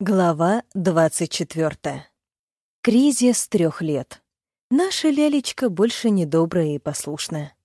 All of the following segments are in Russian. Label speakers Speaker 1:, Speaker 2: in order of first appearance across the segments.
Speaker 1: Глава 24. Кризис трех лет. Наша лялечка больше не добрая и послушная.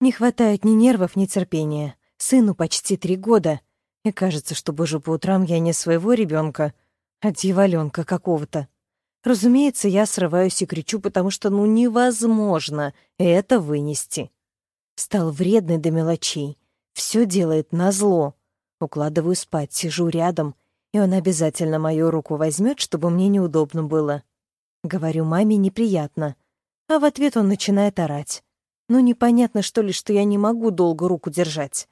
Speaker 1: Не хватает ни нервов, ни терпения. Сыну почти три года, и кажется, что, боже, по утрам я не своего ребенка, а дьяволёнка какого-то. Разумеется, я срываюсь и кричу, потому что ну невозможно это вынести. Стал вредный до мелочей. Все делает назло. Укладываю спать, сижу рядом, и он обязательно мою руку возьмет, чтобы мне неудобно было. Говорю маме неприятно, а в ответ он начинает орать. Ну, непонятно, что ли, что я не могу долго руку держать.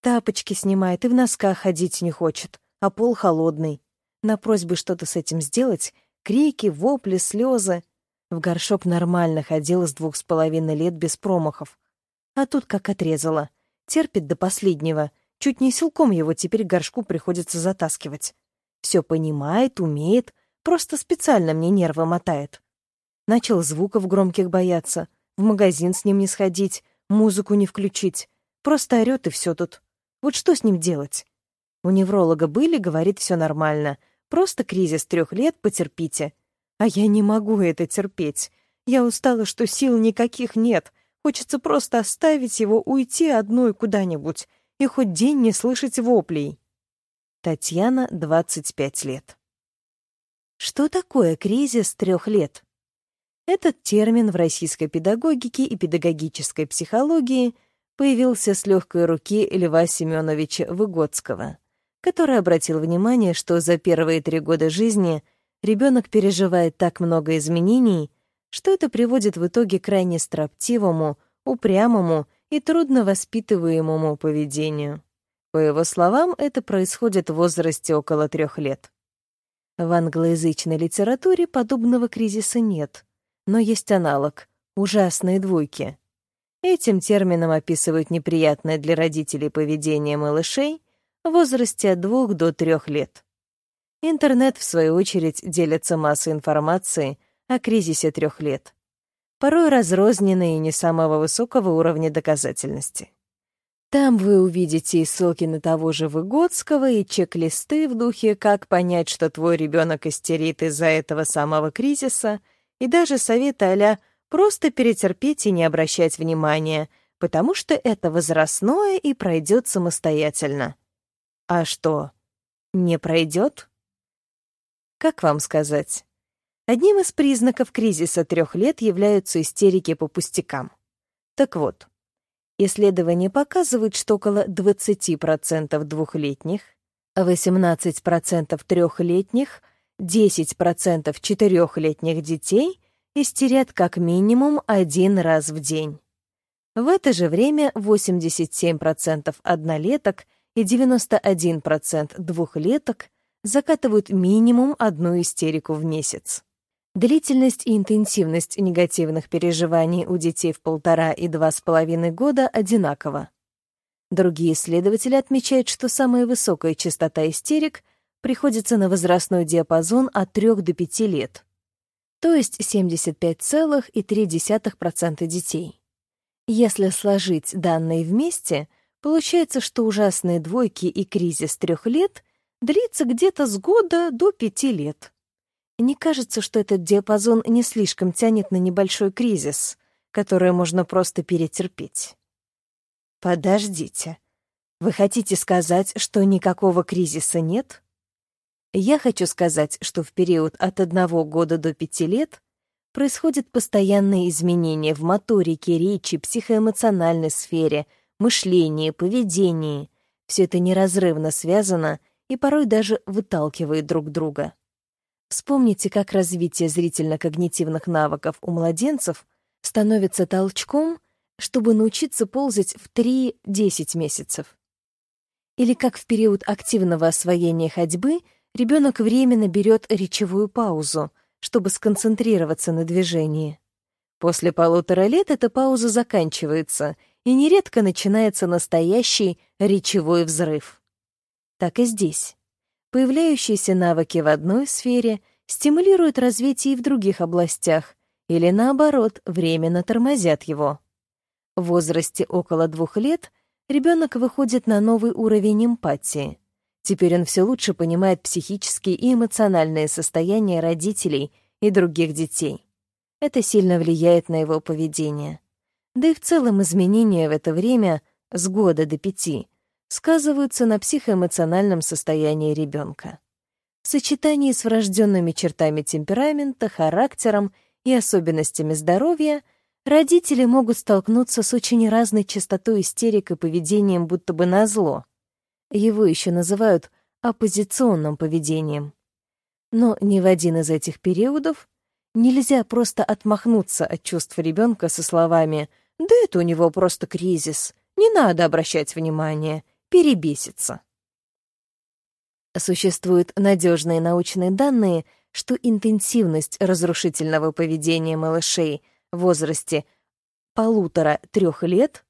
Speaker 1: Тапочки снимает и в носках ходить не хочет, а пол холодный. На просьбы что-то с этим сделать — крики, вопли, слезы. В горшок нормально ходила с двух с половиной лет без промахов. А тут как отрезала. Терпит до последнего, Чуть не силком его теперь горшку приходится затаскивать. Все понимает, умеет, просто специально мне нервы мотает. Начал звуков громких бояться, в магазин с ним не сходить, музыку не включить. Просто орёт и все тут. Вот что с ним делать? У невролога были, говорит, все нормально. Просто кризис трех лет, потерпите. А я не могу это терпеть. Я устала, что сил никаких нет. Хочется просто оставить его, уйти одной куда-нибудь и хоть день не слышать воплей. Татьяна, 25 лет. Что такое кризис трех лет? Этот термин в российской педагогике и педагогической психологии появился с легкой руки Льва Семеновича Выгодского, который обратил внимание, что за первые три года жизни ребенок переживает так много изменений, что это приводит в итоге к крайне строптивому, упрямому и трудно воспитываемому поведению. По его словам, это происходит в возрасте около трех лет. В англоязычной литературе подобного кризиса нет, но есть аналог — ужасные двойки. Этим термином описывают неприятное для родителей поведение малышей в возрасте от двух до трех лет. Интернет, в свою очередь, делится массой информации о кризисе трех лет порой разрозненные и не самого высокого уровня доказательности. Там вы увидите и ссылки на того же Выгодского, и чек-листы в духе «Как понять, что твой ребенок истерит из-за этого самого кризиса», и даже советы а «Просто перетерпеть и не обращать внимания», потому что это возрастное и пройдет самостоятельно. А что, не пройдет? Как вам сказать? Одним из признаков кризиса трех лет являются истерики по пустякам. Так вот, исследования показывают, что около 20% двухлетних, 18% трехлетних, 10% четырехлетних детей истерят как минимум один раз в день. В это же время 87% однолеток и 91% двухлеток закатывают минимум одну истерику в месяц. Длительность и интенсивность негативных переживаний у детей в полтора и два с половиной года одинакова. Другие исследователи отмечают, что самая высокая частота истерик приходится на возрастной диапазон от 3 до 5 лет, то есть 75,3% детей. Если сложить данные вместе, получается, что ужасные двойки и кризис трех лет длится где-то с года до пяти лет. Не кажется, что этот диапазон не слишком тянет на небольшой кризис, который можно просто перетерпеть? Подождите. Вы хотите сказать, что никакого кризиса нет? Я хочу сказать, что в период от одного года до пяти лет происходят постоянные изменения в моторике, речи, психоэмоциональной сфере, мышлении, поведении. Все это неразрывно связано и порой даже выталкивает друг друга. Вспомните, как развитие зрительно-когнитивных навыков у младенцев становится толчком, чтобы научиться ползать в 3-10 месяцев. Или как в период активного освоения ходьбы ребенок временно берет речевую паузу, чтобы сконцентрироваться на движении. После полутора лет эта пауза заканчивается, и нередко начинается настоящий речевой взрыв. Так и здесь. Появляющиеся навыки в одной сфере стимулируют развитие и в других областях, или наоборот, временно тормозят его. В возрасте около двух лет ребенок выходит на новый уровень эмпатии. Теперь он все лучше понимает психические и эмоциональные состояния родителей и других детей. Это сильно влияет на его поведение. Да и в целом изменения в это время, с года до пяти, сказываются на психоэмоциональном состоянии ребенка. В сочетании с врожденными чертами темперамента, характером и особенностями здоровья родители могут столкнуться с очень разной частотой истерик и поведением будто бы назло. Его еще называют оппозиционным поведением. Но ни в один из этих периодов нельзя просто отмахнуться от чувств ребенка со словами «Да это у него просто кризис, не надо обращать внимание, перебесится». Существуют надежные научные данные, что интенсивность разрушительного поведения малышей в возрасте полутора-трех лет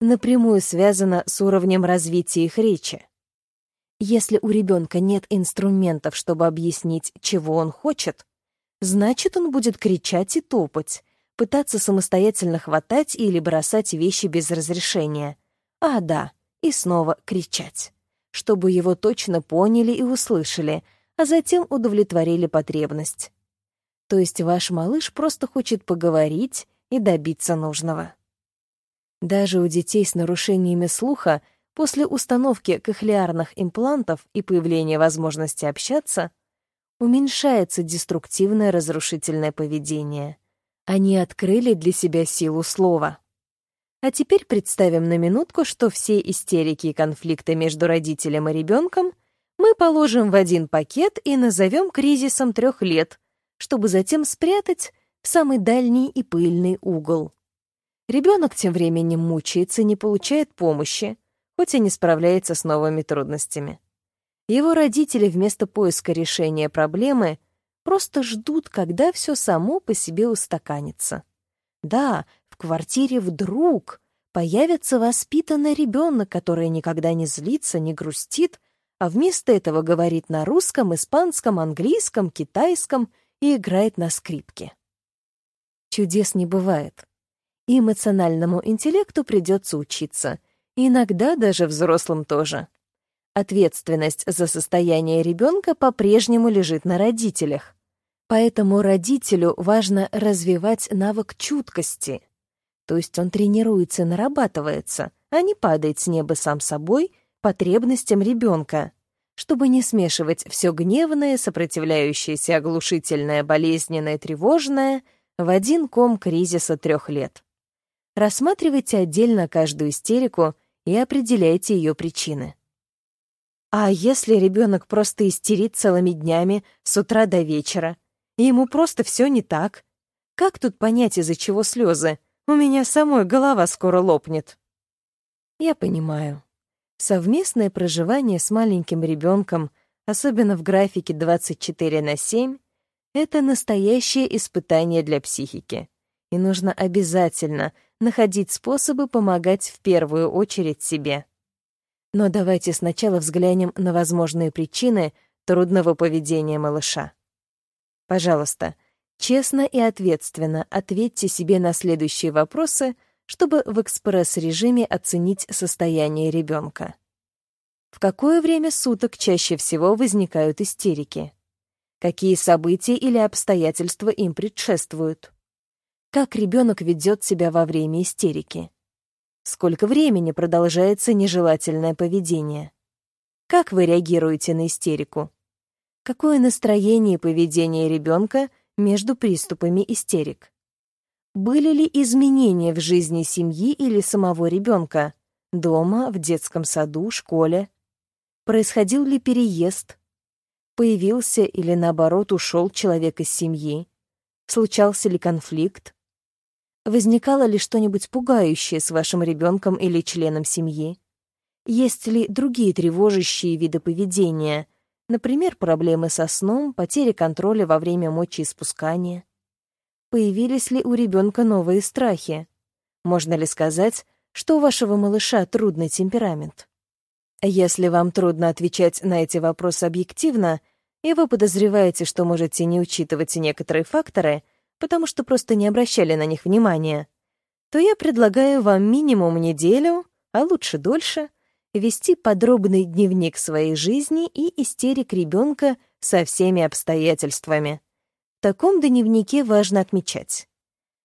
Speaker 1: напрямую связана с уровнем развития их речи. Если у ребенка нет инструментов, чтобы объяснить, чего он хочет, значит, он будет кричать и топать, пытаться самостоятельно хватать или бросать вещи без разрешения. А, да, и снова кричать чтобы его точно поняли и услышали, а затем удовлетворили потребность. То есть ваш малыш просто хочет поговорить и добиться нужного. Даже у детей с нарушениями слуха после установки кохлеарных имплантов и появления возможности общаться уменьшается деструктивное разрушительное поведение. Они открыли для себя силу слова. А теперь представим на минутку, что все истерики и конфликты между родителем и ребенком мы положим в один пакет и назовем кризисом трех лет, чтобы затем спрятать в самый дальний и пыльный угол. Ребенок тем временем мучается, не получает помощи, хоть и не справляется с новыми трудностями. Его родители вместо поиска решения проблемы просто ждут, когда все само по себе устаканится. Да, квартире вдруг появится воспитанный ребенок, который никогда не злится, не грустит, а вместо этого говорит на русском, испанском, английском, китайском и играет на скрипке. Чудес не бывает. Эмоциональному интеллекту придется учиться, иногда даже взрослым тоже. Ответственность за состояние ребенка по-прежнему лежит на родителях. Поэтому родителю важно развивать навык чуткости — то есть он тренируется, нарабатывается, а не падает с неба сам собой потребностям ребенка, чтобы не смешивать все гневное, сопротивляющееся, оглушительное, болезненное, тревожное в один ком кризиса трех лет. Рассматривайте отдельно каждую истерику и определяйте ее причины. А если ребенок просто истерит целыми днями с утра до вечера, и ему просто все не так? Как тут понять, из-за чего слезы? У меня самой голова скоро лопнет. Я понимаю. Совместное проживание с маленьким ребенком, особенно в графике 24 на 7, это настоящее испытание для психики. И нужно обязательно находить способы помогать в первую очередь себе. Но давайте сначала взглянем на возможные причины трудного поведения малыша. Пожалуйста, Честно и ответственно ответьте себе на следующие вопросы, чтобы в экспресс-режиме оценить состояние ребенка. В какое время суток чаще всего возникают истерики? Какие события или обстоятельства им предшествуют? Как ребенок ведет себя во время истерики? Сколько времени продолжается нежелательное поведение? Как вы реагируете на истерику? Какое настроение и поведение ребенка – между приступами истерик. Были ли изменения в жизни семьи или самого ребенка, дома, в детском саду, школе? Происходил ли переезд? Появился или, наоборот, ушел человек из семьи? Случался ли конфликт? Возникало ли что-нибудь пугающее с вашим ребенком или членом семьи? Есть ли другие тревожащие виды поведения, Например, проблемы со сном, потеря контроля во время мочеиспускания. Появились ли у ребенка новые страхи? Можно ли сказать, что у вашего малыша трудный темперамент? Если вам трудно отвечать на эти вопросы объективно, и вы подозреваете, что можете не учитывать некоторые факторы, потому что просто не обращали на них внимания, то я предлагаю вам минимум неделю, а лучше дольше, вести подробный дневник своей жизни и истерик ребенка со всеми обстоятельствами. В таком дневнике важно отмечать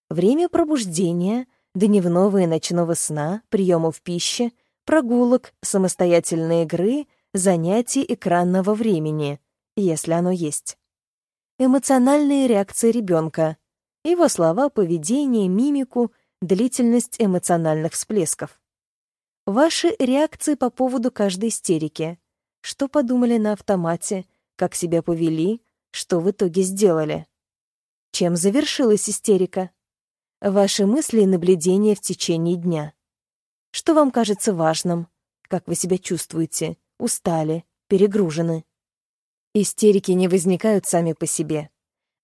Speaker 1: время пробуждения, дневного и ночного сна, приемов пищи, прогулок, самостоятельной игры, занятий экранного времени, если оно есть. Эмоциональные реакции ребенка, его слова, поведение, мимику, длительность эмоциональных всплесков. Ваши реакции по поводу каждой истерики. Что подумали на автомате, как себя повели, что в итоге сделали. Чем завершилась истерика? Ваши мысли и наблюдения в течение дня. Что вам кажется важным? Как вы себя чувствуете? Устали? Перегружены? Истерики не возникают сами по себе.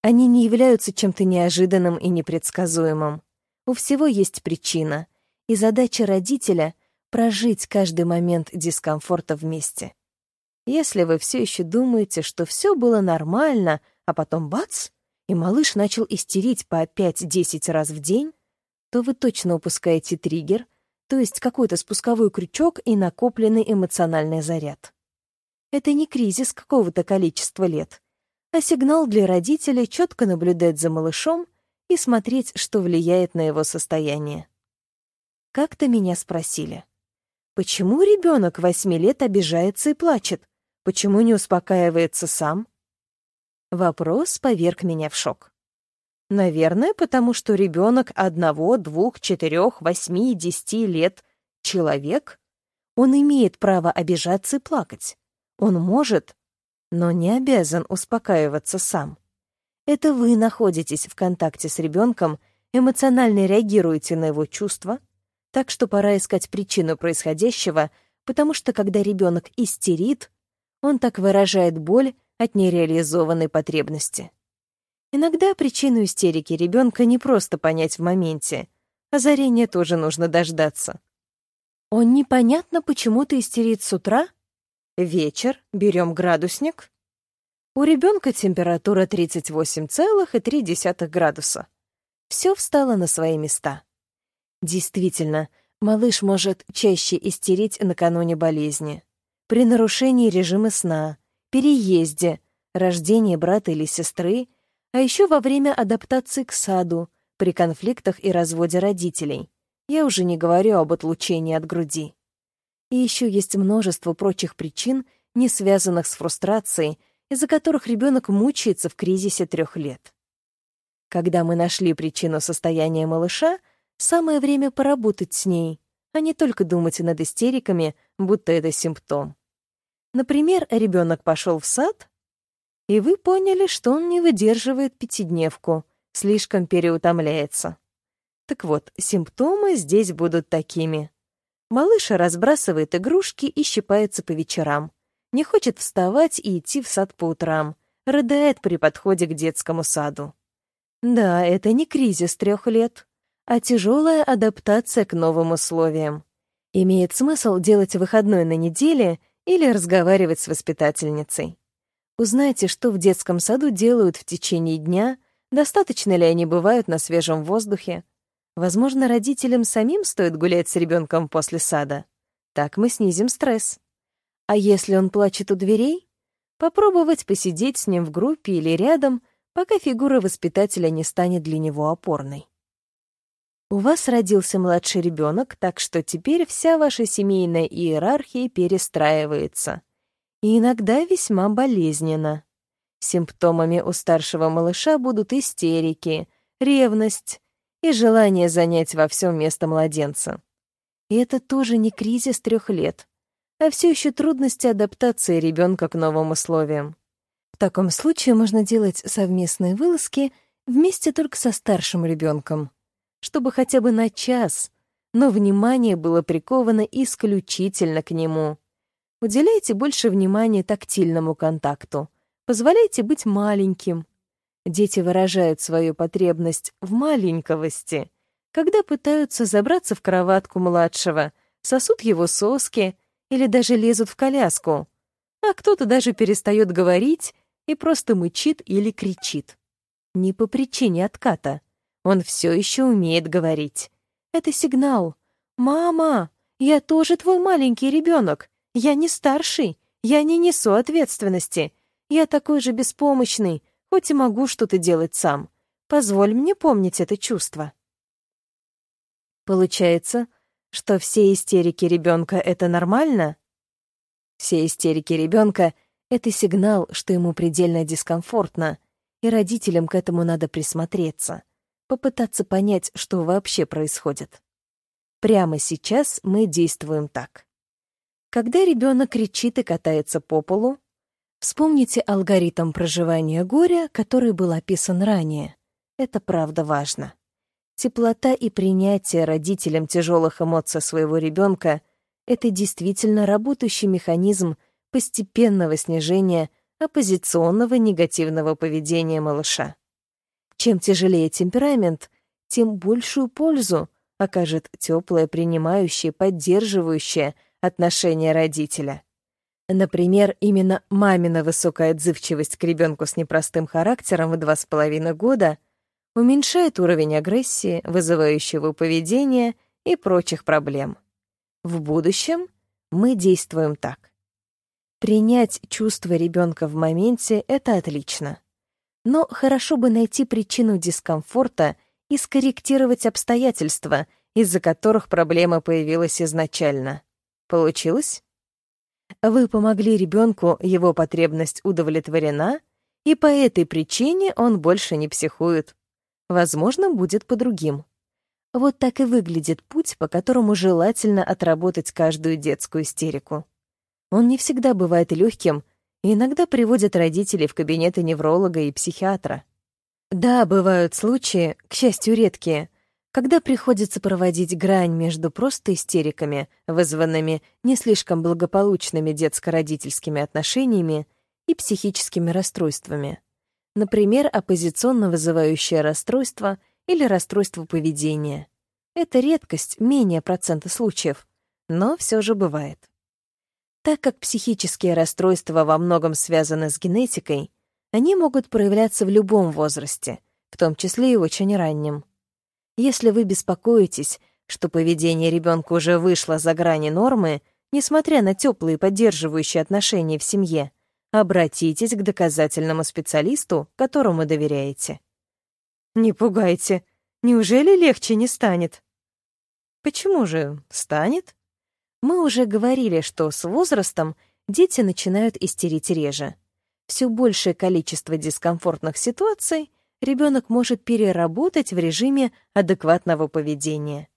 Speaker 1: Они не являются чем-то неожиданным и непредсказуемым. У всего есть причина, и задача родителя — прожить каждый момент дискомфорта вместе. Если вы все еще думаете, что все было нормально, а потом бац, и малыш начал истерить по 5-10 раз в день, то вы точно упускаете триггер, то есть какой-то спусковой крючок и накопленный эмоциональный заряд. Это не кризис какого-то количества лет, а сигнал для родителей четко наблюдать за малышом и смотреть, что влияет на его состояние. Как-то меня спросили — Почему ребенок восьми лет обижается и плачет? Почему не успокаивается сам? Вопрос поверг меня в шок. Наверное, потому что ребенок одного, двух, четырех, восьми, десяти лет — человек. Он имеет право обижаться и плакать. Он может, но не обязан успокаиваться сам. Это вы находитесь в контакте с ребенком, эмоционально реагируете на его чувства — так что пора искать причину происходящего, потому что когда ребенок истерит, он так выражает боль от нереализованной потребности. Иногда причину истерики ребенка не просто понять в моменте, озарение тоже нужно дождаться. Он непонятно почему-то истерит с утра, вечер, берем градусник. У ребенка температура 38,3 градуса. Все встало на свои места. Действительно, малыш может чаще истерить накануне болезни. При нарушении режима сна, переезде, рождении брата или сестры, а еще во время адаптации к саду, при конфликтах и разводе родителей. Я уже не говорю об отлучении от груди. И еще есть множество прочих причин, не связанных с фрустрацией, из-за которых ребенок мучается в кризисе трех лет. Когда мы нашли причину состояния малыша — Самое время поработать с ней, а не только думать над истериками, будто это симптом. Например, ребенок пошел в сад, и вы поняли, что он не выдерживает пятидневку, слишком переутомляется. Так вот, симптомы здесь будут такими. Малыш разбрасывает игрушки и щипается по вечерам. Не хочет вставать и идти в сад по утрам. Рыдает при подходе к детскому саду. Да, это не кризис трех лет а тяжелая адаптация к новым условиям. Имеет смысл делать выходной на неделе или разговаривать с воспитательницей. Узнайте, что в детском саду делают в течение дня, достаточно ли они бывают на свежем воздухе. Возможно, родителям самим стоит гулять с ребенком после сада. Так мы снизим стресс. А если он плачет у дверей? Попробовать посидеть с ним в группе или рядом, пока фигура воспитателя не станет для него опорной. У вас родился младший ребенок, так что теперь вся ваша семейная иерархия перестраивается. И иногда весьма болезненно. Симптомами у старшего малыша будут истерики, ревность и желание занять во всем место младенца. И это тоже не кризис трех лет, а все еще трудности адаптации ребенка к новым условиям. В таком случае можно делать совместные вылазки вместе только со старшим ребенком, чтобы хотя бы на час, но внимание было приковано исключительно к нему. Уделяйте больше внимания тактильному контакту. Позволяйте быть маленьким. Дети выражают свою потребность в маленьковости, когда пытаются забраться в кроватку младшего, сосут его соски или даже лезут в коляску. А кто-то даже перестает говорить и просто мычит или кричит. Не по причине отката, он все еще умеет говорить. Это сигнал. «Мама, Я тоже твой маленький ребенок. Я не старший. Я не несу ответственности. Я такой же беспомощный, хоть и могу что-то делать сам. Позволь мне помнить это чувство. Получается, что все истерики ребенка это нормально? Все истерики ребенка это сигнал, что ему предельно дискомфортно, и родителям к этому надо присмотреться, попытаться понять, что вообще происходит. Прямо сейчас мы действуем так. Когда ребенок кричит и катается по полу, вспомните алгоритм проживания горя, который был описан ранее. Это правда важно. Теплота и принятие родителям тяжелых эмоций своего ребенка — это действительно работающий механизм постепенного снижения оппозиционного негативного поведения малыша. Чем тяжелее темперамент, тем большую пользу окажет теплое, принимающее, поддерживающее отношение родителя. Например, именно мамина высокая отзывчивость к ребенку с непростым характером в два с половиной года уменьшает уровень агрессии, вызывающего поведения и прочих проблем. В будущем мы действуем так. Принять чувства ребенка в моменте — это отлично. Но хорошо бы найти причину дискомфорта и скорректировать обстоятельства, из-за которых проблема появилась изначально. Получилось? Вы помогли ребенку, его потребность удовлетворена, и по этой причине он больше не психует. Возможно, будет по другим. Вот так и выглядит путь, по которому желательно отработать каждую детскую истерику. Он не всегда бывает легким, иногда приводят родителей в кабинеты невролога и психиатра. Да, бывают случаи, к счастью, редкие, когда приходится проводить грань между просто истериками, вызванными не слишком благополучными детско-родительскими отношениями, и психическими расстройствами. Например, оппозиционно вызывающее расстройство или расстройство поведения. Это редкость, менее процента случаев, но все же бывает. Так как психические расстройства во многом связаны с генетикой, они могут проявляться в любом возрасте, в том числе и очень раннем. Если вы беспокоитесь, что поведение ребенка уже вышло за грани нормы, несмотря на теплые поддерживающие отношения в семье, обратитесь к доказательному специалисту, которому доверяете. Не пугайте. Неужели легче не станет? Почему же станет? Мы уже говорили, что с возрастом дети начинают истерить реже. Все большее количество дискомфортных ситуаций ребенок может переработать в режиме адекватного поведения.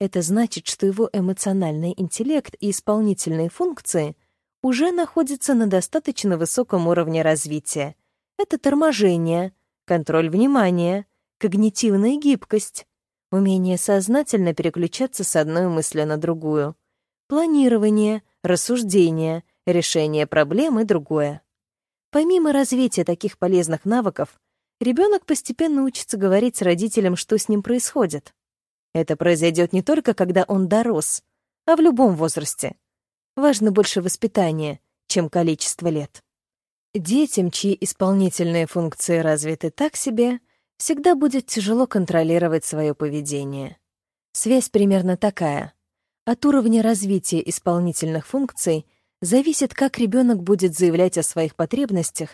Speaker 1: Это значит, что его эмоциональный интеллект и исполнительные функции уже находятся на достаточно высоком уровне развития. Это торможение, контроль внимания, когнитивная гибкость, умение сознательно переключаться с одной мысли на другую — планирование, рассуждение, решение проблем и другое. Помимо развития таких полезных навыков, ребенок постепенно учится говорить с родителем, что с ним происходит. Это произойдет не только, когда он дорос, а в любом возрасте. Важно больше воспитание, чем количество лет. Детям, чьи исполнительные функции развиты так себе, всегда будет тяжело контролировать свое поведение. Связь примерно такая. От уровня развития исполнительных функций зависит, как ребенок будет заявлять о своих потребностях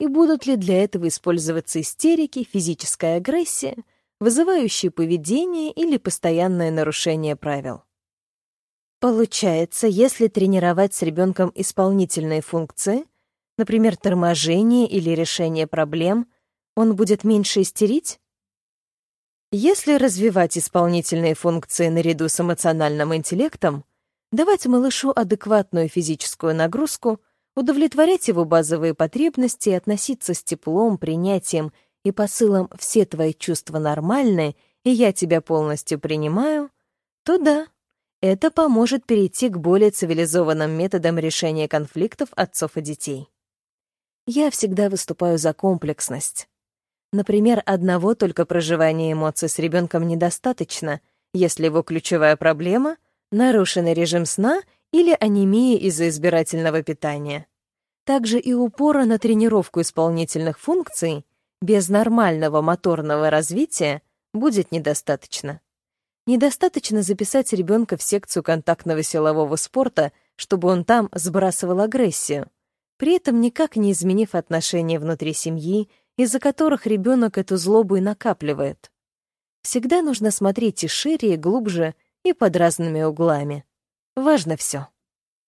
Speaker 1: и будут ли для этого использоваться истерики, физическая агрессия, вызывающие поведение или постоянное нарушение правил. Получается, если тренировать с ребенком исполнительные функции, например, торможение или решение проблем, он будет меньше истерить? Если развивать исполнительные функции наряду с эмоциональным интеллектом, давать малышу адекватную физическую нагрузку, удовлетворять его базовые потребности и относиться с теплом, принятием и посылом «все твои чувства нормальны, и я тебя полностью принимаю», то да, это поможет перейти к более цивилизованным методам решения конфликтов отцов и детей. Я всегда выступаю за комплексность. Например, одного только проживания эмоций с ребенком недостаточно, если его ключевая проблема — нарушенный режим сна или анемия из-за избирательного питания. Также и упора на тренировку исполнительных функций без нормального моторного развития будет недостаточно. Недостаточно записать ребенка в секцию контактного силового спорта, чтобы он там сбрасывал агрессию, при этом никак не изменив отношения внутри семьи, из-за которых ребенок эту злобу и накапливает. Всегда нужно смотреть и шире, и глубже, и под разными углами. Важно все.